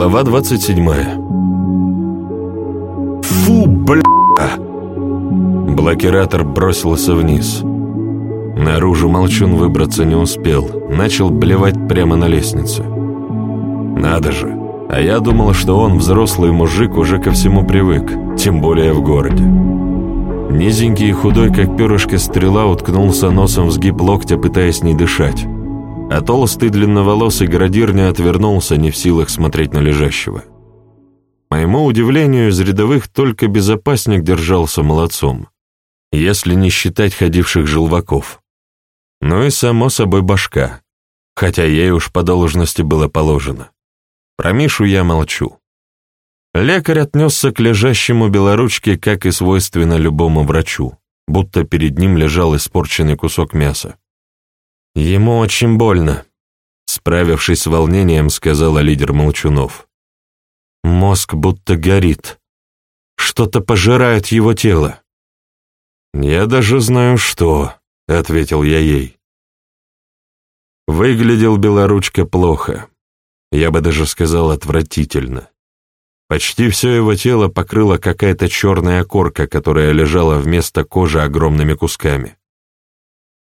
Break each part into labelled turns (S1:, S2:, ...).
S1: Глава 27 Фу, бля! Блокиратор бросился вниз. Наружу молчун выбраться не успел, начал блевать прямо на лестнице. Надо же, а я думал, что он, взрослый мужик, уже ко всему привык, тем более в городе. Низенький и худой, как перышко стрела, уткнулся носом в сгиб локтя, пытаясь не дышать. А толстый длинноволосый градир не отвернулся, не в силах смотреть на лежащего. Моему удивлению, из рядовых только безопасник держался молодцом, если не считать ходивших желваков. Ну и, само собой, башка, хотя ей уж по должности было положено. Про Мишу я молчу. Лекарь отнесся к лежащему белоручке, как и свойственно любому врачу, будто перед ним лежал испорченный кусок мяса. «Ему очень больно», — справившись с волнением, сказала лидер Молчунов. «Мозг будто горит. Что-то пожирает его тело». «Я даже знаю, что», — ответил я ей. Выглядел белоручка плохо. Я бы даже сказал отвратительно. Почти все его тело покрыла какая-то черная корка, которая лежала вместо кожи огромными кусками.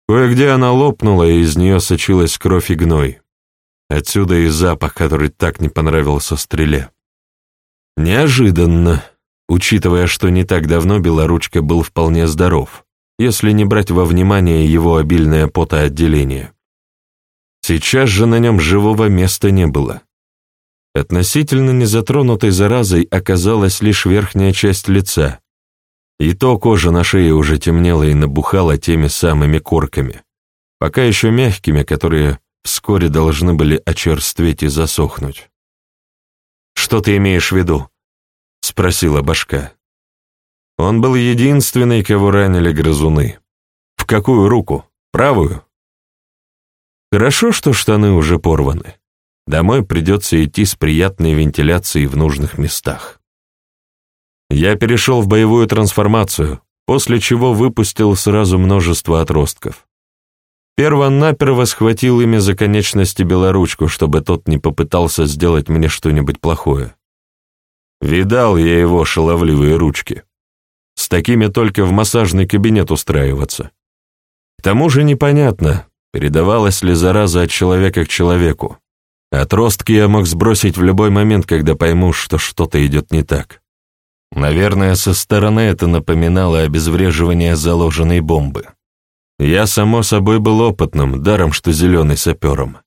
S1: Кое-где она лопнула, и из нее сочилась кровь и гной. Отсюда и запах, который так не понравился стреле. Неожиданно, учитывая, что не так давно Белоручка был вполне здоров, если не брать во внимание его обильное потоотделение. Сейчас же на нем живого места не было. Относительно незатронутой заразой оказалась лишь верхняя часть лица. И то кожа на шее уже темнела и набухала теми самыми корками, пока еще мягкими, которые вскоре должны были очерстветь и засохнуть. «Что ты имеешь в виду?» — спросила башка. Он был единственный, кого ранили грызуны. В какую руку? Правую? Хорошо, что штаны уже порваны. Домой придется идти с приятной вентиляцией в нужных местах. Я перешел в боевую трансформацию, после чего выпустил сразу множество отростков. Перво-наперво схватил ими за конечности белоручку, чтобы тот не попытался сделать мне что-нибудь плохое. Видал я его шаловливые ручки. С такими только в массажный кабинет устраиваться. К тому же непонятно, передавалась ли зараза от человека к человеку. Отростки я мог сбросить в любой момент, когда пойму, что что-то идет не так. Наверное, со стороны это напоминало обезвреживание заложенной бомбы. Я, само собой, был опытным, даром что зеленый сапером.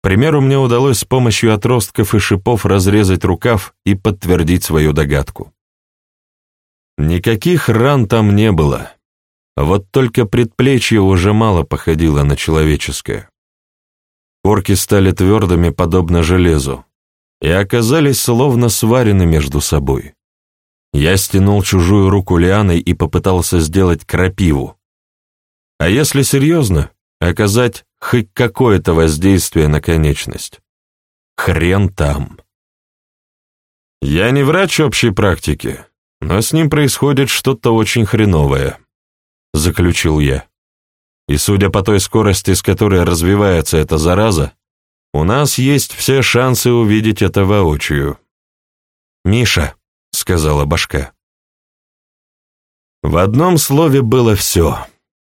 S1: К примеру, мне удалось с помощью отростков и шипов разрезать рукав и подтвердить свою догадку. Никаких ран там не было. Вот только предплечье уже мало походило на человеческое. Корки стали твердыми, подобно железу, и оказались словно сварены между собой. Я стянул чужую руку лианой и попытался сделать крапиву. А если серьезно, оказать хоть какое-то воздействие на конечность. Хрен там. Я не врач общей практики, но с ним происходит что-то очень хреновое, заключил я. И судя по той скорости, с которой развивается эта зараза, у нас есть все шансы увидеть это воочию. «Миша», — сказала башка. В одном слове было все.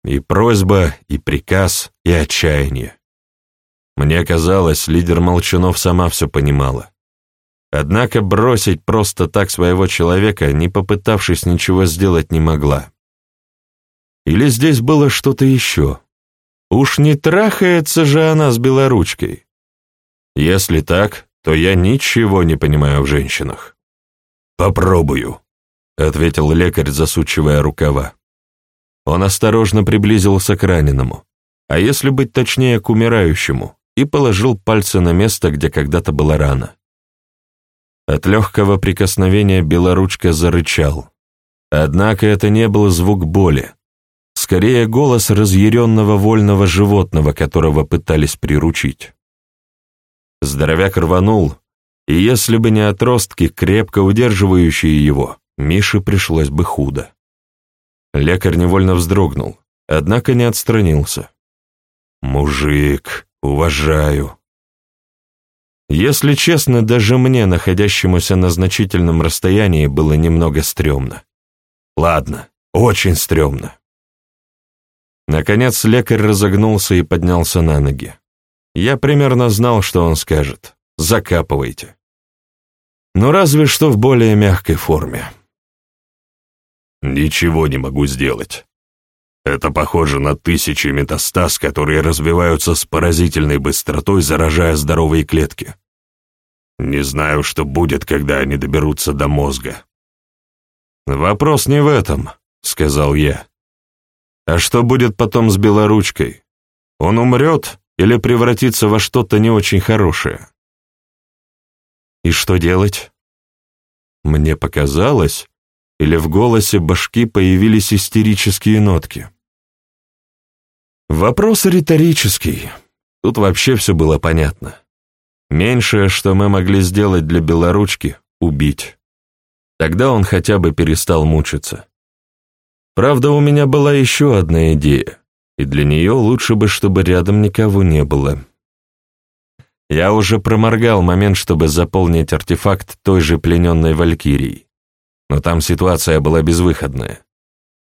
S1: И просьба, и приказ, и отчаяние. Мне казалось, лидер Молчанов сама все понимала. Однако бросить просто так своего человека, не попытавшись ничего сделать, не могла. Или здесь было что-то еще? Уж не трахается же она с белоручкой. Если так, то я ничего не понимаю в женщинах. «Попробую», — ответил лекарь, засучивая рукава. Он осторожно приблизился к раненому, а если быть точнее, к умирающему, и положил пальцы на место, где когда-то была рана. От легкого прикосновения белоручка зарычал. Однако это не был звук боли, Скорее, голос разъяренного вольного животного, которого пытались приручить. Здоровяк рванул, и если бы не отростки, крепко удерживающие его, Мише пришлось бы худо. Лекарь невольно вздрогнул, однако не отстранился. «Мужик, уважаю». Если честно, даже мне, находящемуся на значительном расстоянии, было немного стрёмно. Ладно, очень стрёмно. Наконец лекарь разогнулся и поднялся на ноги. Я примерно знал, что он скажет. Закапывайте. Но разве что в более мягкой форме. Ничего не могу сделать. Это похоже на тысячи метастаз, которые развиваются с поразительной быстротой, заражая здоровые клетки. Не знаю, что будет, когда они доберутся до мозга. «Вопрос не в этом», — сказал я. «А что будет потом с белоручкой? Он умрет или превратится во что-то не очень хорошее?» «И что делать?» Мне показалось, или в голосе башки появились истерические нотки. Вопрос риторический. Тут вообще все было понятно. Меньшее, что мы могли сделать для белоручки — убить. Тогда он хотя бы перестал мучиться. Правда, у меня была еще одна идея, и для нее лучше бы, чтобы рядом никого не было. Я уже проморгал момент, чтобы заполнить артефакт той же плененной Валькирией но там ситуация была безвыходная.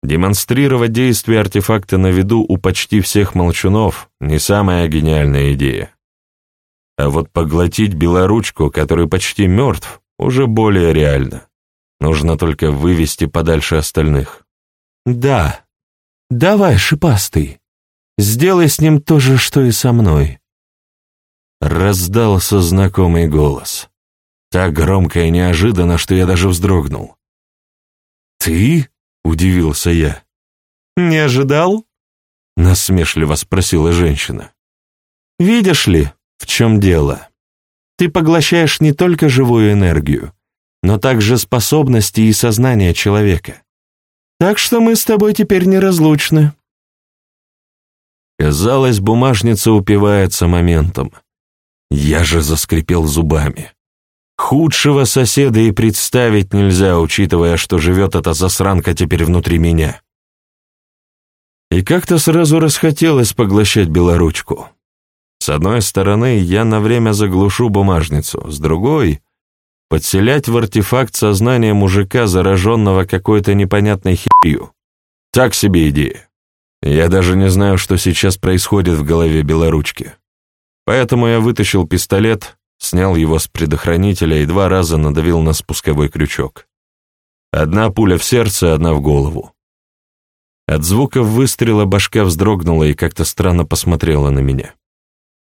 S1: Демонстрировать действие артефакта на виду у почти всех молчунов — не самая гениальная идея. А вот поглотить белоручку, который почти мертв, уже более реально. Нужно только вывести подальше остальных. «Да, давай, шипастый, сделай с ним то же, что и со мной». Раздался знакомый голос. Так громко и неожиданно, что я даже вздрогнул. «Ты?» — удивился я. «Не ожидал?» — насмешливо спросила женщина. «Видишь ли, в чем дело? Ты поглощаешь не только живую энергию, но также способности и сознание человека. Так что мы с тобой теперь неразлучны». Казалось, бумажница упивается моментом. Я же заскрипел зубами. Худшего соседа и представить нельзя, учитывая, что живет эта засранка теперь внутри меня. И как-то сразу расхотелось поглощать белоручку. С одной стороны, я на время заглушу бумажницу, с другой — подселять в артефакт сознание мужика, зараженного какой-то непонятной херью. Так себе идея. Я даже не знаю, что сейчас происходит в голове белоручки. Поэтому я вытащил пистолет, снял его с предохранителя и два раза надавил на спусковой крючок. Одна пуля в сердце, одна в голову. От звука выстрела башка вздрогнула и как-то странно посмотрела на меня.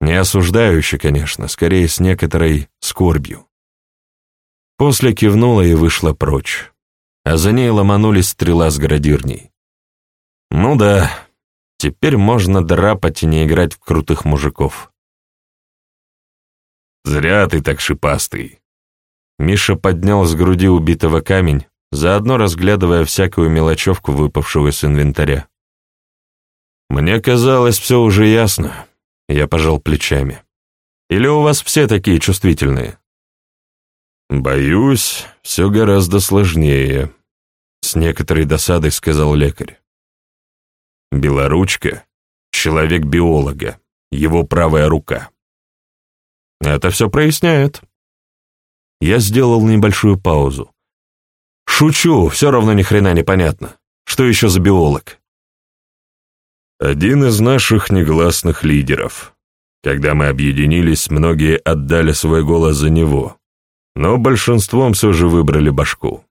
S1: Не осуждающе, конечно, скорее с некоторой скорбью. После кивнула и вышла прочь, а за ней ломанулись стрела с градирней. Ну да, теперь можно драпать и не играть в крутых мужиков. «Зря ты так шипастый». Миша поднял с груди убитого камень, заодно разглядывая всякую мелочевку, выпавшую из инвентаря. «Мне казалось, все уже ясно». Я пожал плечами. «Или у вас все такие чувствительные?» «Боюсь, все гораздо сложнее», — с некоторой досадой сказал лекарь. «Белоручка — человек биолога, его правая рука». Это все проясняет. Я сделал небольшую паузу. Шучу, все равно ни хрена не понятно. Что еще за биолог? Один из наших негласных лидеров. Когда мы объединились, многие отдали свой голос за него, но большинством все же выбрали башку.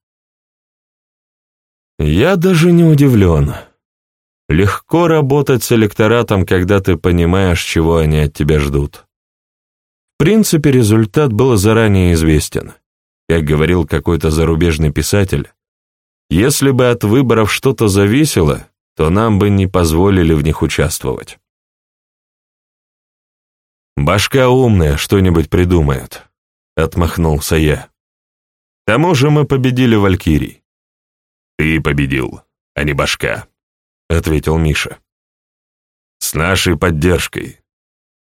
S1: Я даже не удивлен. Легко работать с электоратом, когда ты понимаешь, чего они от тебя ждут. В принципе, результат был заранее известен. Как говорил какой-то зарубежный писатель, если бы от выборов что-то зависело, то нам бы не позволили в них участвовать. «Башка умная, что-нибудь придумает», — отмахнулся я. «К тому же мы победили Валькирий». «Ты победил, а не башка», — ответил Миша. «С нашей поддержкой,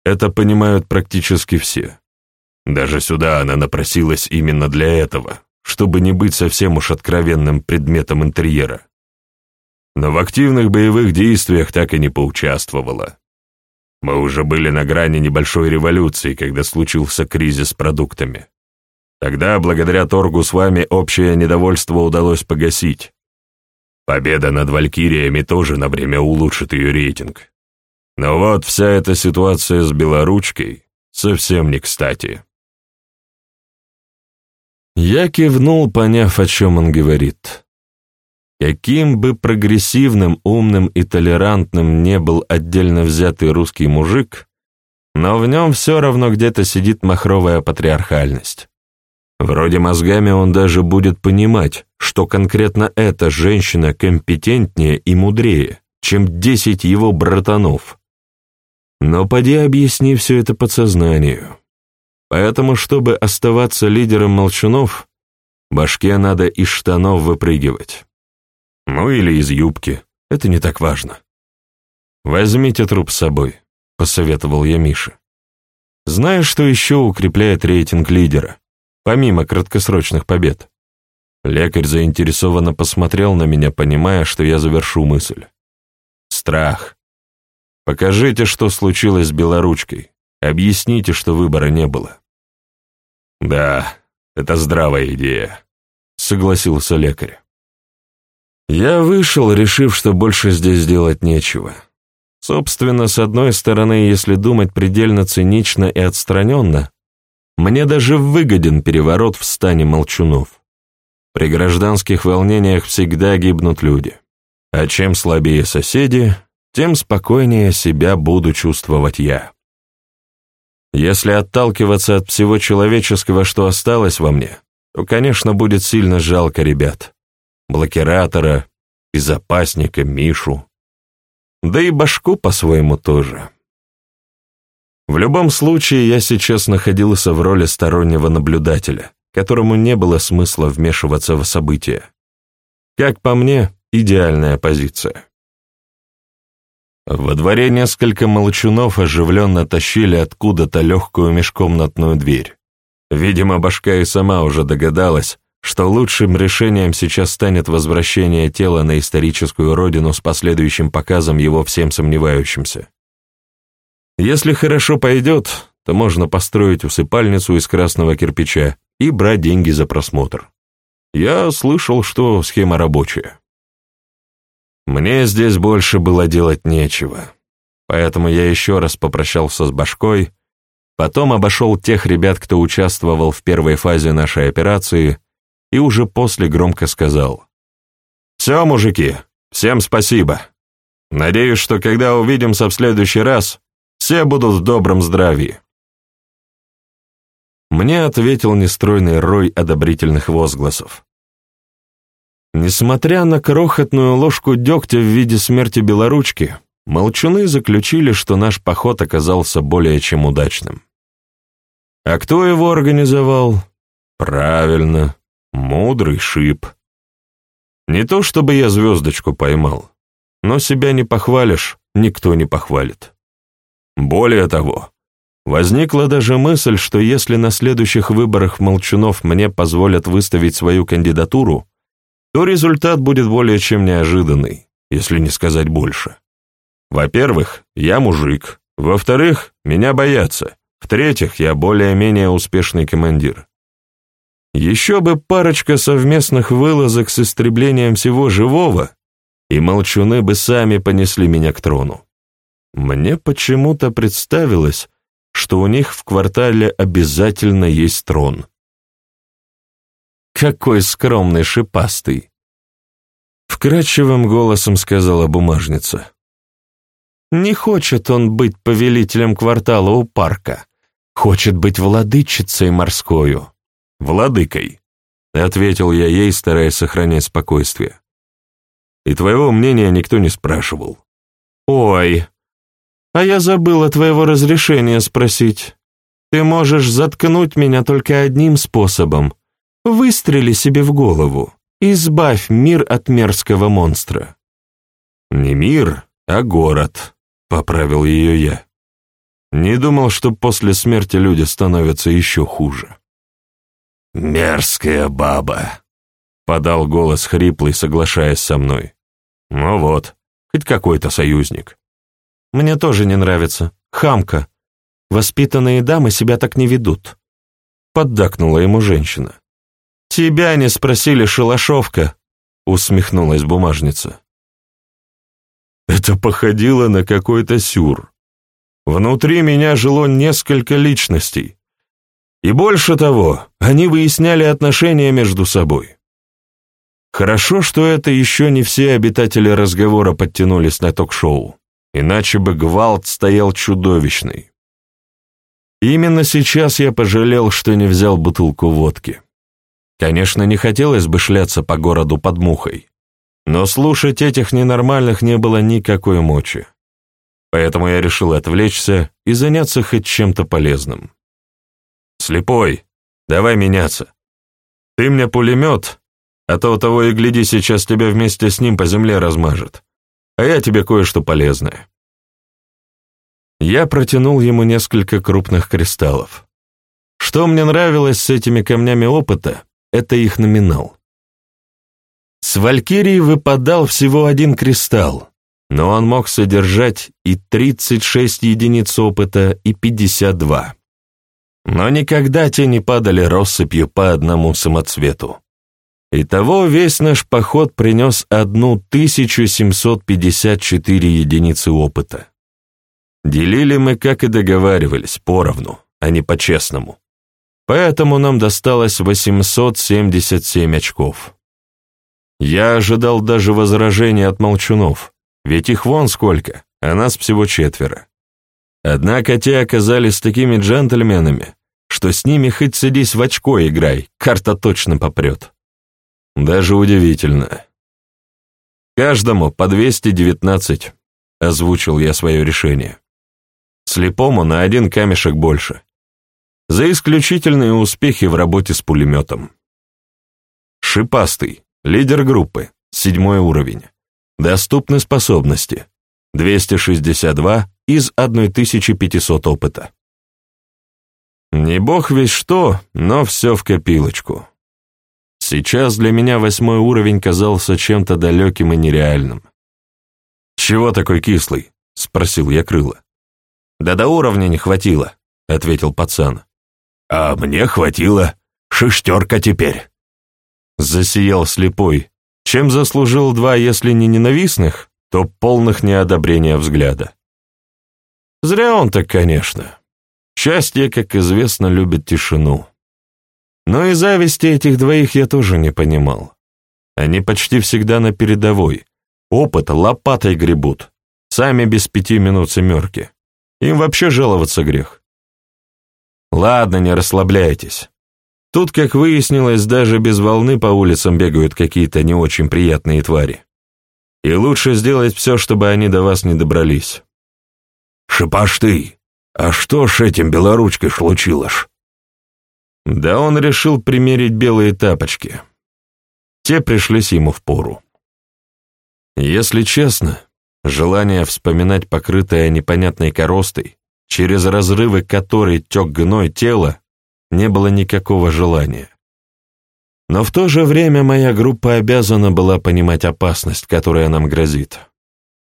S1: это понимают практически все. Даже сюда она напросилась именно для этого, чтобы не быть совсем уж откровенным предметом интерьера. Но в активных боевых действиях так и не поучаствовала. Мы уже были на грани небольшой революции, когда случился кризис с продуктами. Тогда, благодаря торгу с вами, общее недовольство удалось погасить. Победа над Валькириями тоже на время улучшит ее рейтинг. Но вот вся эта ситуация с белоручкой совсем не кстати. Я кивнул, поняв, о чем он говорит. Каким бы прогрессивным, умным и толерантным не был отдельно взятый русский мужик, но в нем все равно где-то сидит махровая патриархальность. Вроде мозгами он даже будет понимать, что конкретно эта женщина компетентнее и мудрее, чем десять его братанов. Но поди объясни все это подсознанию. Поэтому, чтобы оставаться лидером молчунов, башке надо из штанов выпрыгивать. Ну или из юбки, это не так важно. «Возьмите труп с собой», — посоветовал я Мише. «Знаешь, что еще укрепляет рейтинг лидера, помимо краткосрочных побед?» Лекарь заинтересованно посмотрел на меня, понимая, что я завершу мысль. «Страх. Покажите, что случилось с белоручкой. Объясните, что выбора не было». «Да, это здравая идея», — согласился лекарь. Я вышел, решив, что больше здесь делать нечего. Собственно, с одной стороны, если думать предельно цинично и отстраненно, мне даже выгоден переворот в стане молчунов. При гражданских волнениях всегда гибнут люди. А чем слабее соседи, тем спокойнее себя буду чувствовать я. Если отталкиваться от всего человеческого, что осталось во мне, то, конечно, будет сильно жалко ребят блокиратора, безопасника Мишу. Да и башку по-своему тоже. В любом случае, я сейчас находился в роли стороннего наблюдателя, которому не было смысла вмешиваться в события. Как по мне, идеальная позиция. Во дворе несколько молчунов оживленно тащили откуда-то легкую межкомнатную дверь. Видимо, башка и сама уже догадалась, что лучшим решением сейчас станет возвращение тела на историческую родину с последующим показом его всем сомневающимся. Если хорошо пойдет, то можно построить усыпальницу из красного кирпича и брать деньги за просмотр. Я слышал, что схема рабочая. Мне здесь больше было делать нечего, поэтому я еще раз попрощался с башкой, потом обошел тех ребят, кто участвовал в первой фазе нашей операции, и уже после громко сказал. «Все, мужики, всем спасибо. Надеюсь, что когда увидимся в следующий раз, все будут в добром здравии». Мне ответил нестройный рой одобрительных возгласов. Несмотря на крохотную ложку дегтя в виде смерти белоручки, молчуны заключили, что наш поход оказался более чем удачным. А кто его организовал? Правильно, Мудрый шип. Не то чтобы я звездочку поймал, но себя не похвалишь, никто не похвалит. Более того, возникла даже мысль, что если на следующих выборах Молчунов мне позволят выставить свою кандидатуру, то результат будет более чем неожиданный, если не сказать больше. Во-первых, я мужик. Во-вторых, меня боятся. В-третьих, я более-менее успешный командир. Еще бы парочка совместных вылазок с истреблением всего живого, и молчуны бы сами понесли меня к трону. Мне почему-то представилось, что у них в квартале обязательно есть трон. «Какой скромный шипастый!» Вкрадчивым голосом сказала бумажница. «Не хочет он быть повелителем квартала у парка, хочет быть владычицей морскою» владыкой», — ответил я ей, стараясь сохранять спокойствие. «И твоего мнения никто не спрашивал». «Ой, а я забыла твоего разрешения спросить. Ты можешь заткнуть меня только одним способом. Выстрели себе в голову. Избавь мир от мерзкого монстра». «Не мир, а город», — поправил ее я. Не думал, что после смерти люди становятся еще хуже. «Мерзкая баба», — подал голос хриплый, соглашаясь со мной. «Ну вот, хоть какой-то союзник». «Мне тоже не нравится»,
S2: хамка. Воспитанные дамы себя так не ведут», — поддакнула ему женщина. «Тебя не спросили, шалашовка», — усмехнулась бумажница.
S1: Это походило на какой-то сюр. Внутри меня жило несколько личностей. И больше того, они выясняли отношения между собой. Хорошо, что это еще не все обитатели разговора подтянулись на ток-шоу, иначе бы гвалт стоял чудовищный. Именно сейчас я пожалел, что не взял бутылку водки. Конечно, не хотелось бы шляться по городу под мухой, но слушать этих ненормальных не было никакой мочи. Поэтому я решил отвлечься и заняться хоть чем-то полезным. «Слепой, давай меняться. Ты мне пулемет, а то того и гляди, сейчас тебя вместе с ним по земле размажет. А я тебе кое-что полезное». Я протянул ему несколько крупных кристаллов. Что мне нравилось с этими камнями опыта, это их номинал. С Валькирии выпадал всего один кристалл, но он мог содержать и 36 единиц опыта, и 52. Но никогда те не падали россыпью по одному самоцвету. Итого весь наш поход принес 1754 единицы опыта. Делили мы, как и договаривались, поровну, а не по-честному. Поэтому нам досталось 877 очков. Я ожидал даже возражений от молчунов, ведь их вон сколько, а нас всего четверо. Однако те оказались такими джентльменами, что с ними хоть садись в очко играй, карта точно попрет. Даже удивительно. Каждому по 219, озвучил я свое решение. Слепому на один камешек больше за исключительные успехи в работе с пулеметом. Шипастый, лидер группы, седьмой уровень. Доступны способности, 262 из 1500 опыта. Не бог весь что, но все в копилочку. Сейчас для меня восьмой уровень казался чем-то далеким и нереальным. «Чего такой кислый?» — спросил я крыло. «Да до уровня не хватило», — ответил пацан.
S2: «А мне хватило. Шестерка теперь».
S1: Засиял слепой, чем заслужил два, если не ненавистных, то полных неодобрения взгляда. Зря он так, конечно. Счастье, как известно, любит тишину. Но и зависти этих двоих я тоже не понимал. Они почти всегда на передовой. Опыт лопатой гребут. Сами без пяти минут семерки. Им вообще жаловаться грех. Ладно, не расслабляйтесь. Тут, как выяснилось, даже без волны по улицам бегают какие-то не очень приятные твари. И лучше сделать все, чтобы они до вас не добрались.
S2: Шипаш ты, а что ж этим белоручкой случилось?
S1: Да он решил примерить белые тапочки. Те пришлись ему в пору. Если честно, желание вспоминать покрытое непонятной коростой через разрывы которой тек гной тела, не было никакого желания. Но в то же время моя группа обязана была понимать опасность, которая нам грозит.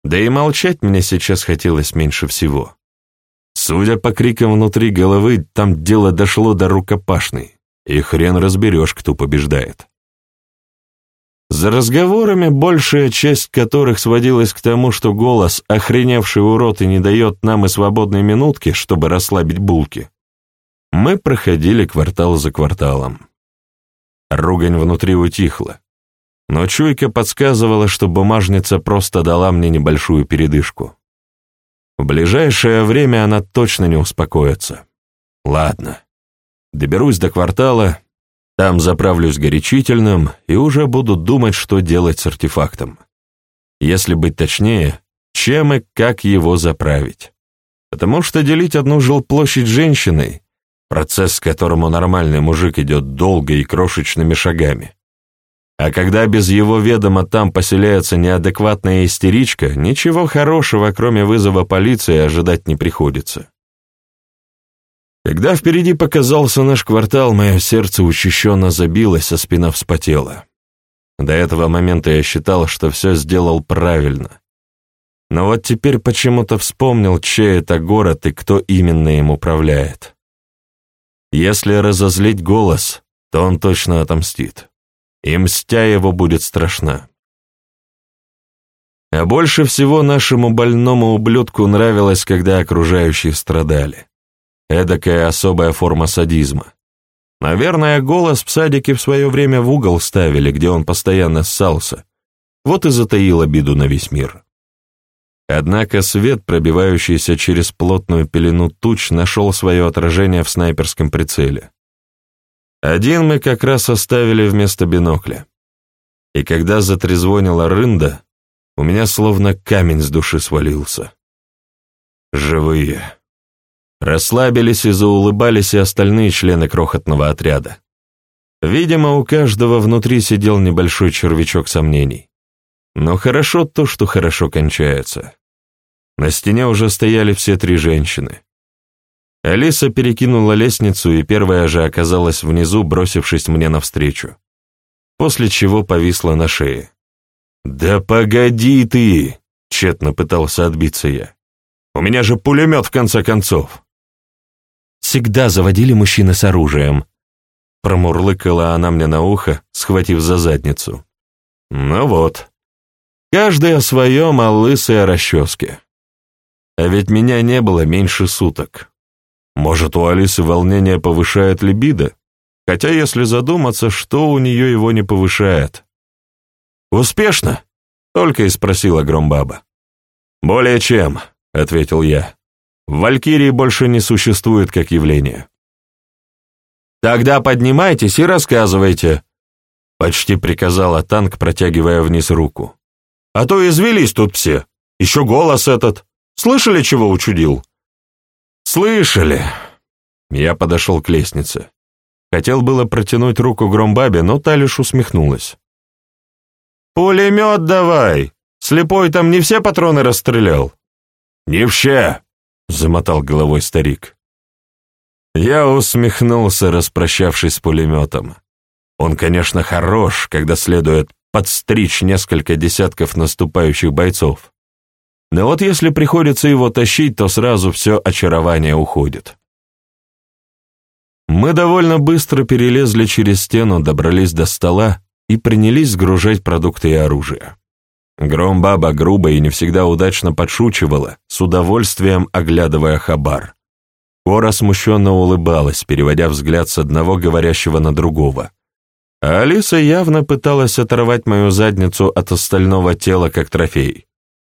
S1: Да и молчать мне сейчас хотелось меньше всего. Судя по крикам внутри головы, там дело дошло до рукопашной, и хрен разберешь, кто побеждает. За разговорами, большая часть которых сводилась к тому, что голос, охреневший урод и не дает нам и свободной минутки, чтобы расслабить булки, мы проходили квартал за кварталом. Ругань внутри утихла, но чуйка подсказывала, что бумажница просто дала мне небольшую передышку. В ближайшее время она точно не успокоится. Ладно, доберусь до квартала, там заправлюсь горячительным и уже буду думать, что делать с артефактом. Если быть точнее, чем и как его заправить. Потому что делить одну жилплощадь женщиной — процесс, к которому нормальный мужик идет долго и крошечными шагами. А когда без его ведома там поселяется неадекватная истеричка, ничего хорошего, кроме вызова полиции, ожидать не приходится. Когда впереди показался наш квартал, мое сердце учащенно забилось, а спина вспотела. До этого момента я считал, что все сделал правильно. Но вот теперь почему-то вспомнил, чей это город и кто именно им управляет. Если разозлить голос, то он точно отомстит. И мстя его будет страшна. А больше всего нашему больному ублюдку нравилось, когда окружающие страдали. Эдакая особая форма садизма. Наверное, голос в садике в свое время в угол ставили, где он постоянно ссался. Вот и затаил обиду на весь мир. Однако свет, пробивающийся через плотную пелену туч, нашел свое отражение в снайперском прицеле. Один мы как раз оставили вместо бинокля. И когда затрезвонила рында, у меня словно камень с души свалился. Живые. Расслабились и заулыбались и остальные члены крохотного отряда. Видимо, у каждого внутри сидел небольшой червячок сомнений. Но хорошо то, что хорошо кончается. На стене уже стояли все три женщины. Алиса перекинула лестницу и первая же оказалась внизу, бросившись мне навстречу. После чего повисла на шее. «Да погоди ты!» — тщетно пытался отбиться я. «У меня же пулемет, в конце концов!»
S2: «Всегда заводили мужчины с оружием», —
S1: промурлыкала она мне на ухо, схватив за задницу. «Ну вот. Каждый о своем, а лысый о расческе. А ведь меня не было меньше суток. Может, у Алисы волнение повышает либидо? Хотя, если задуматься, что у нее его не повышает? «Успешно?» — только и спросила Громбаба. «Более чем», — ответил я. «Валькирии больше не существует как явление». «Тогда поднимайтесь и рассказывайте», — почти приказала танк, протягивая вниз руку. «А то извелись тут все. Еще голос этот». Слышали, чего учудил?» «Слышали!» Я подошел к лестнице. Хотел было протянуть руку Громбабе, но та лишь усмехнулась. «Пулемет давай! Слепой там не все патроны расстрелял?» «Не все!» — замотал головой старик. Я усмехнулся, распрощавшись с пулеметом. Он, конечно, хорош, когда следует подстричь несколько десятков наступающих бойцов. Но вот если приходится его тащить, то сразу все очарование уходит. Мы довольно быстро перелезли через стену, добрались до стола и принялись сгружать продукты и оружие. Громбаба грубо и не всегда удачно подшучивала, с удовольствием оглядывая хабар. Кора смущенно улыбалась, переводя взгляд с одного говорящего на другого. А Алиса явно пыталась оторвать мою задницу от остального тела, как трофей.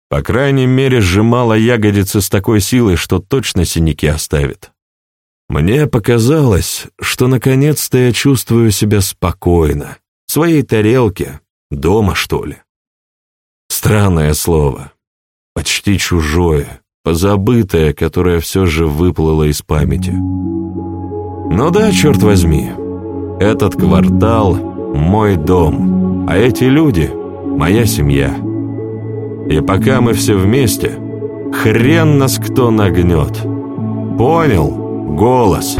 S1: По крайней мере, сжимала ягодицы с такой силой, что точно синяки оставит. Мне показалось, что наконец-то я чувствую себя спокойно, в своей тарелке, дома, что ли. Странное слово, почти чужое, позабытое, которое все же выплыло из памяти. Ну да, черт возьми, этот квартал — мой дом, а эти люди — моя семья. И пока мы все вместе, хрен нас кто нагнет. Понял? Голос.